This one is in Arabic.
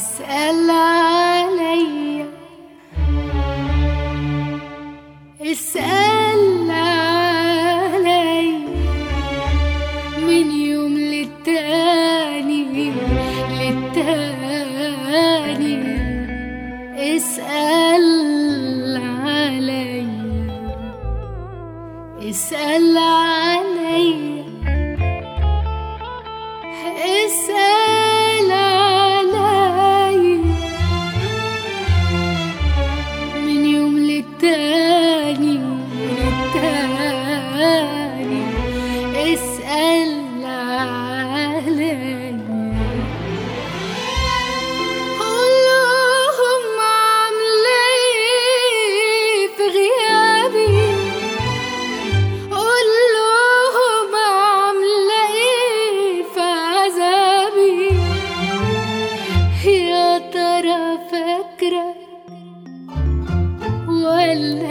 اسأل عليا. اسأل عليا. من يوم للتاني للتاني. اسأل عليا. اسأل عليا själv